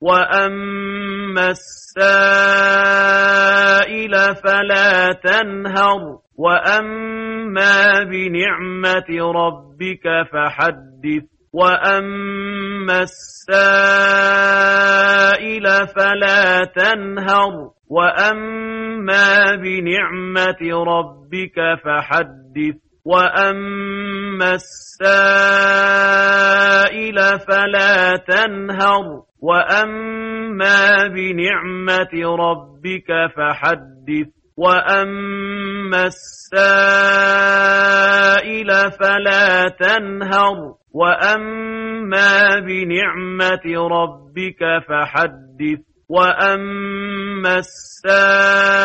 وأما السائل فلا تنهر وأما بنعمة ربك فحدث وأما السائل فلا تنهر وأما بنعمة ربك فحدث وأما السائل فلا تنهر وأما بنعمة ربك فحدث وأما السائل فلا تنهر وأما بنعمة ربك فحدث وأما السائل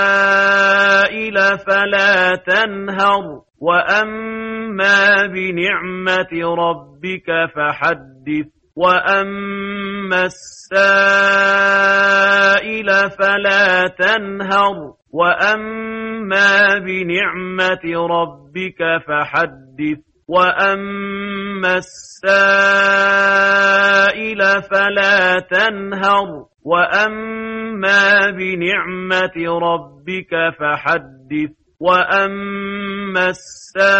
فلا تنهر وأما بنعمة ربك فحدث وأما السائل فلا تنهر وأما بنعمة ربك فحدث وأما السائل فلا تنهر وأما بنعمة ربك فحدث وأما السائل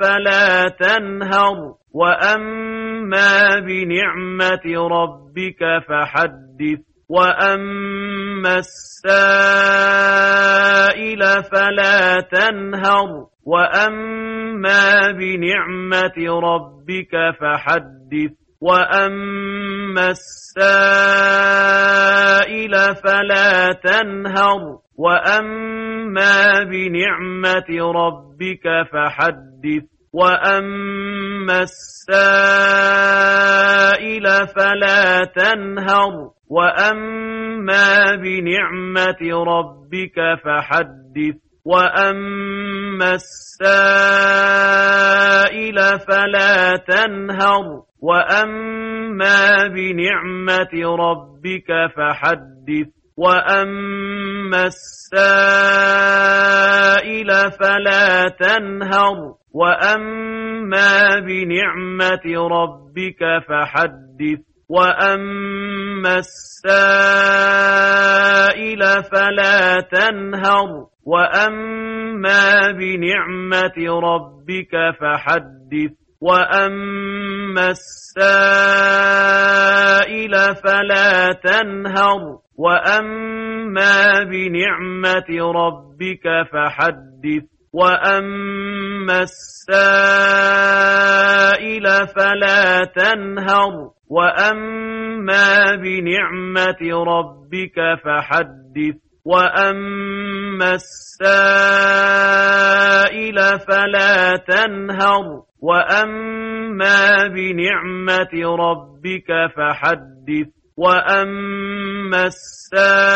فلا تنهر وأما بنعمة ربك فحدث وأما السائل فلا تنهر وأما بنعمة ربك فحدث وأما السائل فلا تنهر وأما بنعمة ربك فحدث وأما السائل فلا تنهر وأما بنعمة ربك فحدث وأما السائل فلا تنهر وأما بنعمة ربك فحدث وأما السائل فلا تنهر وأما بنعمة ربك فحدث وأما السائل فلا تنهر وأما بنعمة ربك فحدث وأما السائل فلا تنهر وأما بنعمة ربك فحدث وأما السائل فلا تنهر وأما بنعمة ربك فحدث وأما السائل فلا تنهر وأما بنعمة ربك فحدث وأما السائل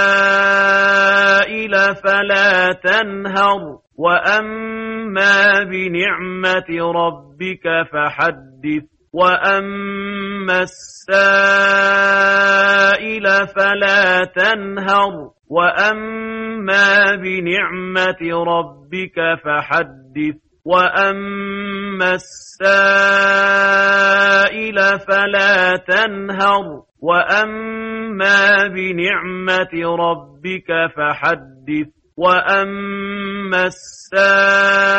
فلا تنهر وأما بنعمة ربك فحدث وأما السائل فلا تنهر وأما بنعمة ربك فحدث وأما السائل فلا تنهر وأما بنعمة ربك فحدث وأما السائل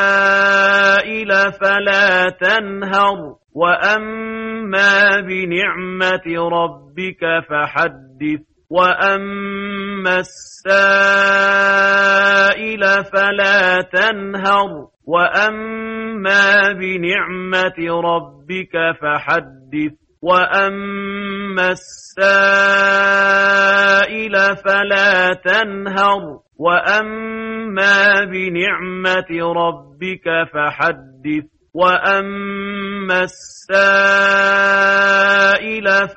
فلا تنهر وأما بنعمة ربك فحدث وأما السائل فلا تنهر وأما بنعمة ربك فحدث وأما السائل فلا تنهر. وأما بنعمة ربك فحدث. وأما السائل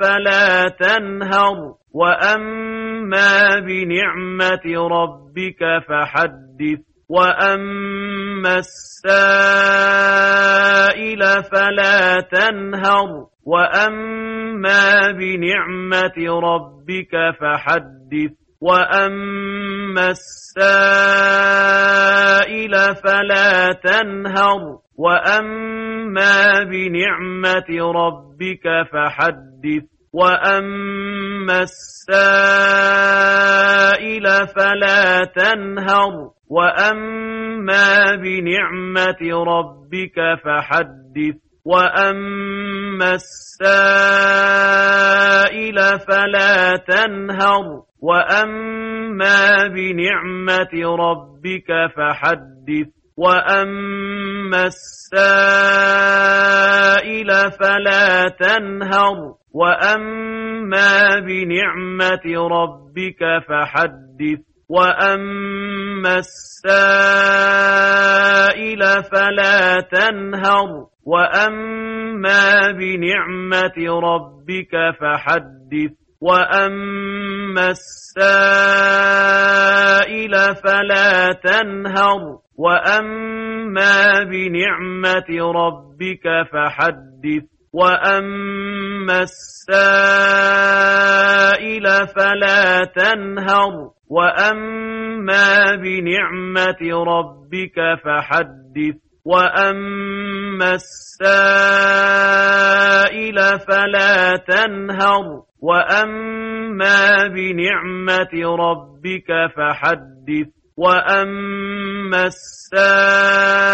فلا تنهر. وأما بنعمة ربك فحدث. وأما السائل فلا تنهر. وأما بنعمة ربك فحدث وأما السائل فلا تنهر وأما بنعمة ربك فحدث وأما السائل فلا تنهر وأما بنعمة ربك فحدث وأما السائل فلا تنهر وأما بنعمة ربك فحدث وأما السائل فلا تنهر وأما بنعمة ربك فحدث وأما السائل فلا تنهر وأما بنعمة ربك فحدث وأما السائل فلا تنهر وأما بنعمة ربك فحدث وأما السائل فلا تنهر وأما بنعمة ربك فحدث وأما السائل فلا تنهر وأما بنعمة ربك فحدث وأما السائل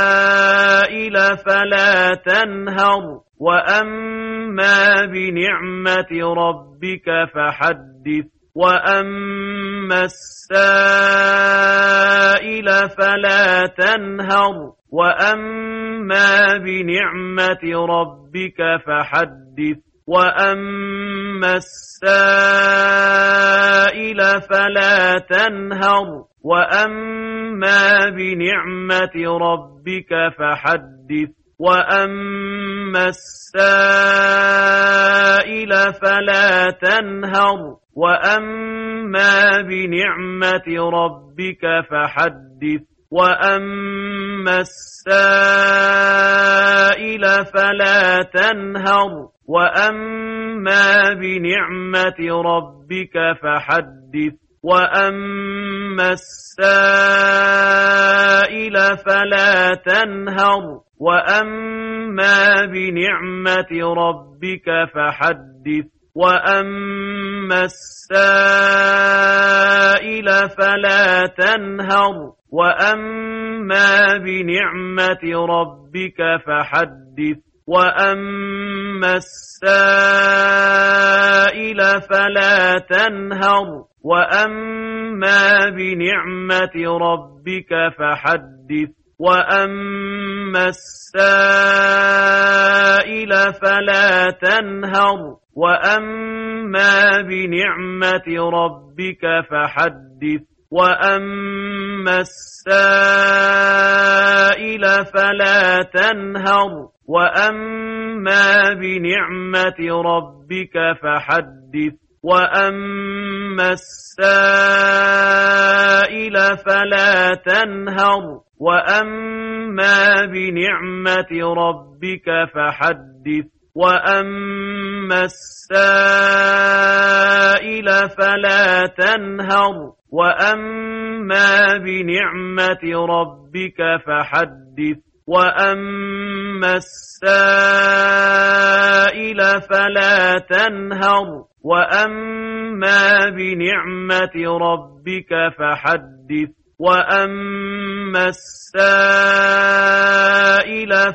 فلا تنهر وأما بنعمة ربك فحدث وأما السائل فلا تنهر وأما بنعمة ربك فحدث وأما السائل فلا تنهر وأما بنعمة ربك فحدث وأما السائل فلا تنهر وأما بنعمة ربك فحدث وأما السائل فلا تنهر وأما بنعمة ربك فحدث وأما السائل فلا تنهر وأما بنعمة ربك فحدث وأما السائل فلا تنهر وأما بنعمة ربك فحدث وأما السائل فلا تنهر وأما بنعمة ربك فحدث وأما السائل فلا تنهر وأما بنعمة ربك فحدث وأما السائل فلا تنهر وأما بنعمة ربك فحدث وأما السائل فلا تنهر وأما بنعمة ربك فحدث وأما السائل فلا تنهر وأما بنعمة ربك فحدث وأما السائل فلا تنهر وأما بنعمة ربك فحدث وأما السائل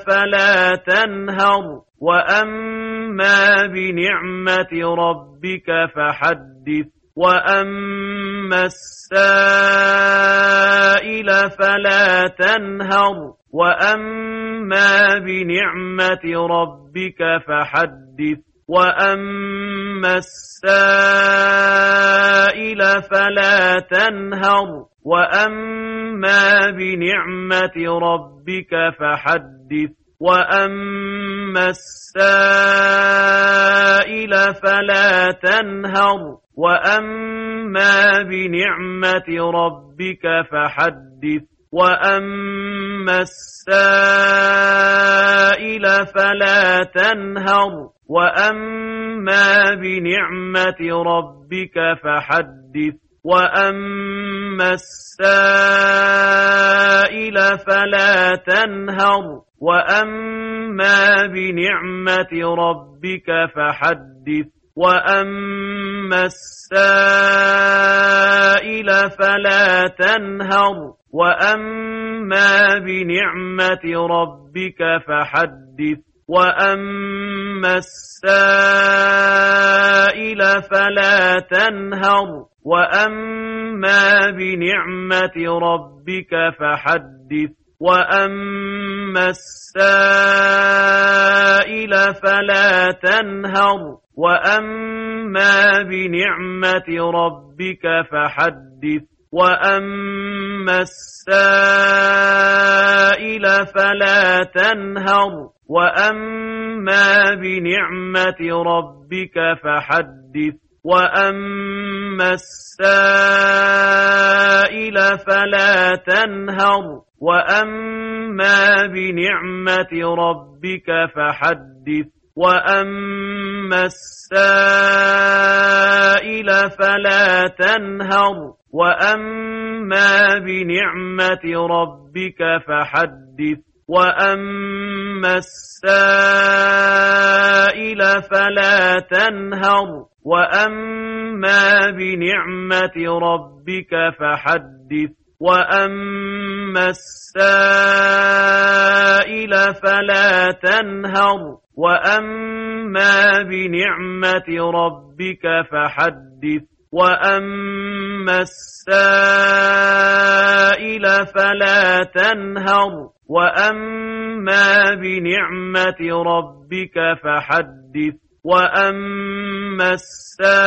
فلا تنهر. وأما بنعمة ربك فحدث وأما السائل فلا تنهر وأما بنعمة ربك فحدث وأما السائل فلا تنهر وأما بنعمة ربك فحدث وأما السائل فلا تنهر وأما بنعمة ربك فحدث وأما السائل فلا تنهر وأما بنعمة ربك فحدث وأما السائل فلا تنهر وأما بنعمة ربك فحدث وأما السائل فلا تنهر وأما بنعمة ربك فحدث وأما السائل فلا تنهر وأما بنعمة ربك فحدث وأما السائل فلا تنهر وأما بنعمة ربك فحدث وأما السائل فلا تنهر وأما بنعمة ربك فحدث وأما السائل فلا تنهر وأما بنعمة ربك فحدث وأما السائل فلا تنهر وأما بنعمة ربك فحدث وأما السائل فلا تنهر وأما بنعمة ربك فحدث وأما السائل فلا تنهر وأما بنعمة ربك فحدث وأما السائل فلا تنهر وأما بنعمة ربك فحدث وأما السائل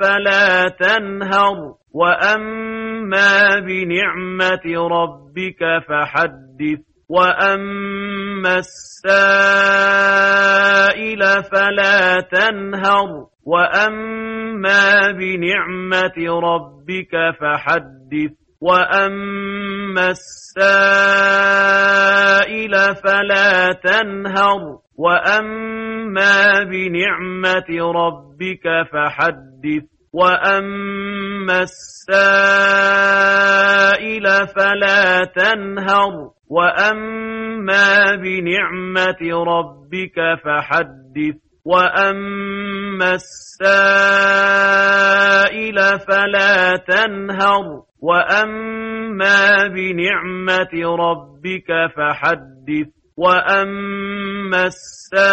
فلا تنهر وأما بنعمة ربك فحدث وأما السائل فلا تنهر وأما بنعمة ربك فحدث وأما السائل فلا تنهر وأما بنعمة ربك فحدث وأما السائل فلا تنهر وأما بنعمة ربك فحدث وأما السائل فلا تنهر وأما بنعمة ربك فحدث وأما السائل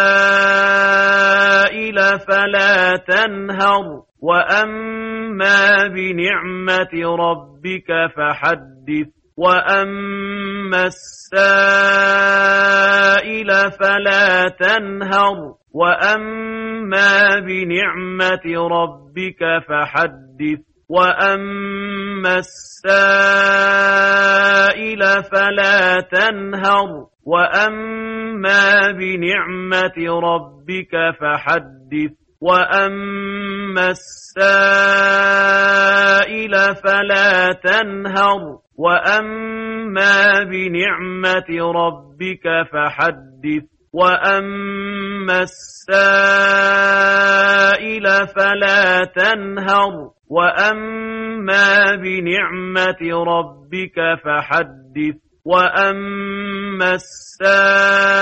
فلا تنهر وأما بنعمة ربك فحدث وأما السائل فلا تنهر وأما بنعمة ربك فحدث وأما السائل فلا تنهر وأما بنعمة ربك فحدث وأما السائل فلا تنهر وأما بنعمة ربك فحدث وأما السائل فلا تنهر وأما بنعمة ربك فحدث وأما السائل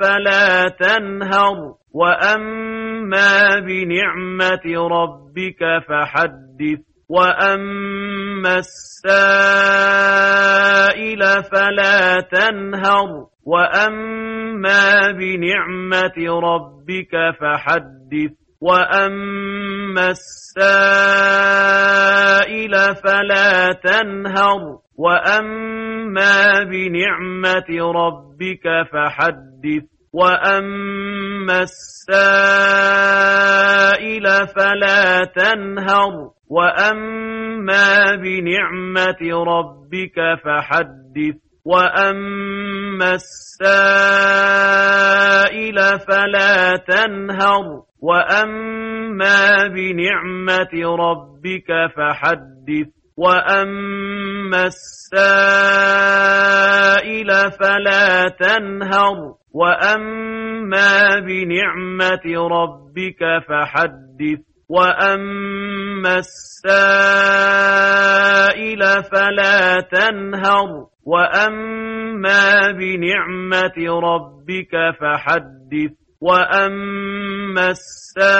فلا تنهر. وأما بنعمة ربك فحدث وأما السائل فلا تنهر وأما بنعمة ربك فحدث وأما السائل فلا تنهر وأما بنعمة ربك فحدث وأما السائل فلا تنهر وأما بنعمة ربك فحدث وأما السائل فلا تنهر وأما بنعمة ربك فحدث وأما السائل فلا تنهر وأما بنعمة ربك فحدث وأما السائل فلا تنهر وأما بنعمة ربك فحدث وأما السائل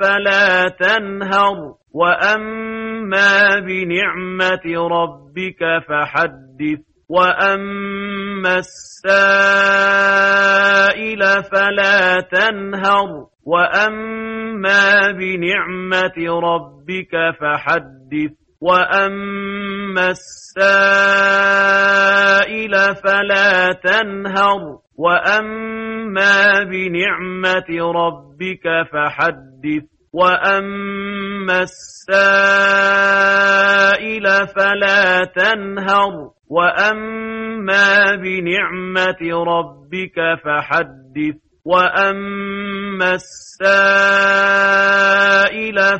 فلا تنهر وأما بنعمة ربك فحدث وأما السائل فلا تنهر وأما بنعمة ربك فحدث وأما السائل فلا تنهر وأما بنعمة ربك فحدث وأما السائل فلا تنهر وأما بنعمة ربك فحدث وأما السائل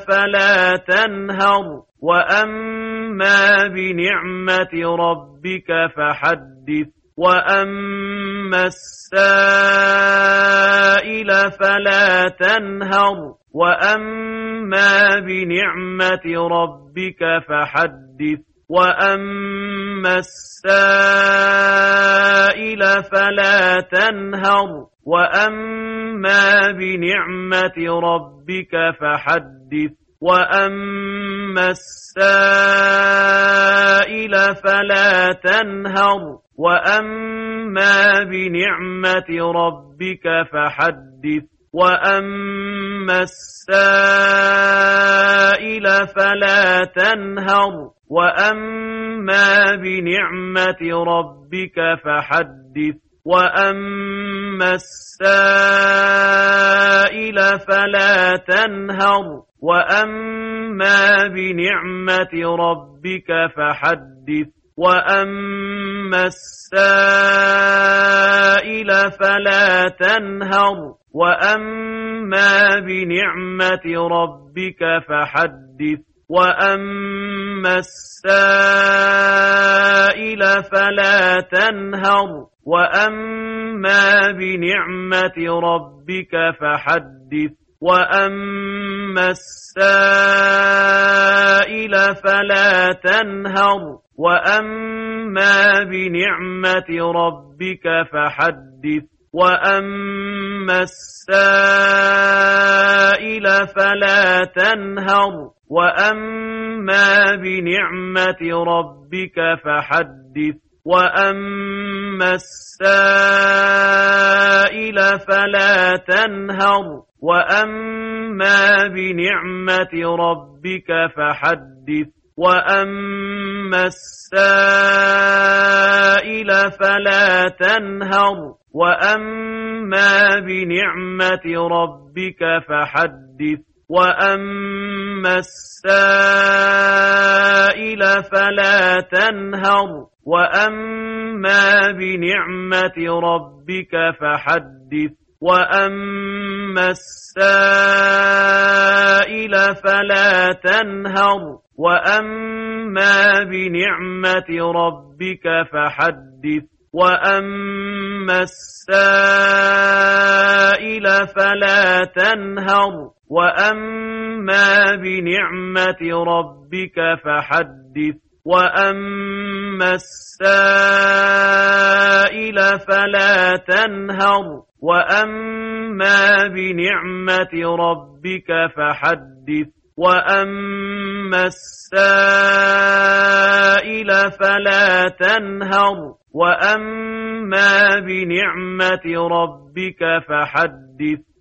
فلا تنهر وأما بنعمة ربك فحدث وأما السائل فلا تنهر وأما بنعمة ربك فحدث وأما السائل فلا تنهر وأما بنعمة ربك فحدث وأما السائل فلا تنهر وأما بنعمة ربك فحدث وأما السائل فلا تنهر وأما بنعمة ربك فحدث وأما السائل فلا تنهر وأما بنعمة ربك فحدث وأما السائل فلا تنهر وأما بنعمة ربك فحدث وأما السائل فلا تنهر وأما بنعمة ربك فحدث وأما السائل فلا تنهر وأما بنعمة ربك فحدث وأما السائل فلا تنهر وأما بنعمة ربك فحدث وأما السائل فلا تنهر وأما بنعمة ربك فحدث وأما السائل فلا تنهر وأما بنعمة ربك فحدث وأما السائل فلا تنهر وأما بنعمة ربك فحدث وأما السائل فلا تنهر وأما بنعمة ربك فحدث وأما السائل فلا تنهر. وأما بنعمة ربك فحدث وأما السائل فلا تنهر وأما بنعمة ربك فحدث وأما السائل فلا تنهر وأما بنعمة ربك فحدث